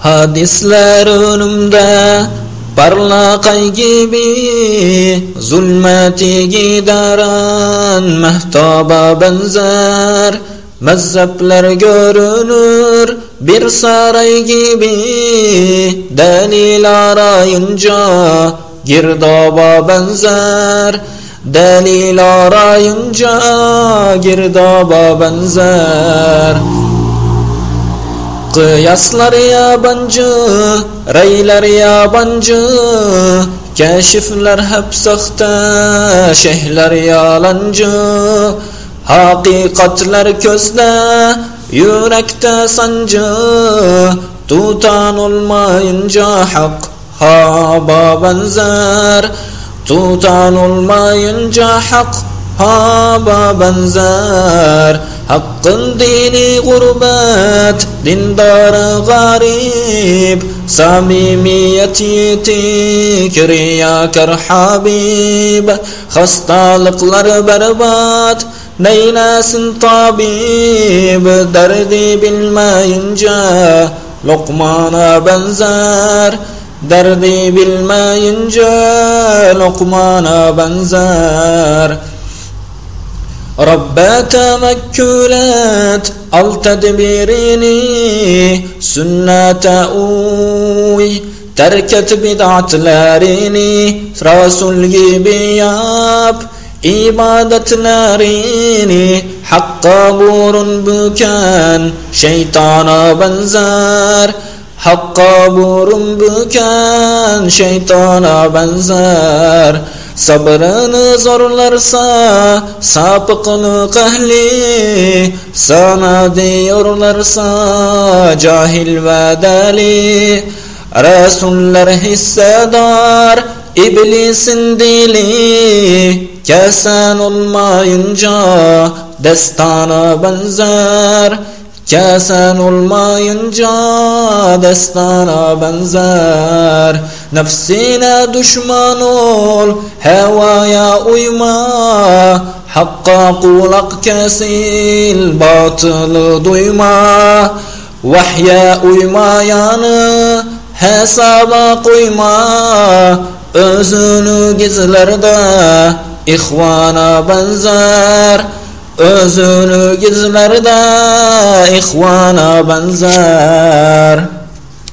Hadisler önümde Parlaqay gibi Zulmeti gidaran Mehtaba benzer Mezhepler görünür. Bir saray gibi Delil arayınca Girdaba benzer. Delil arayınca Girdaba benzer Kıyaslar yabancı, reyler yabancı Keşifler hep sahte, şeyhler yalancı. Hakikatler közde, yürekte sancı. Tutan olmayınca hak haba benzer. Tutan olmayınca hak haba benzer حق ديني غربات دين دار غريب. صميمية تكر يا كر حبيب بربات لربربات نيناس طبيب. دردي بالما ينجا لقمان بنزار. دردي بالما ينجا لقمان بنزار. رب تمكلات التدبيريني سنة أوي تركت بضعة لاريني رسول بياب إبادة لاريني حق بور بكان شيطان بنزار حق بور بكان شيطان بنزار Sabrını zorlarsa sapıkını kahli Sana diyorlarsa cahil ve deli. Resuller hissedar iblisin dili Kesen olmayınca destana benzer. Kesen olmayınca destana benzer نفسنا دشمن الهوايا أيما حقا قلق كسي الباطل ضيما وحيا أيما yana hesaba qo'yma o'zini gizlarda ixvona banzar o'zini gizlarda ixvona banzar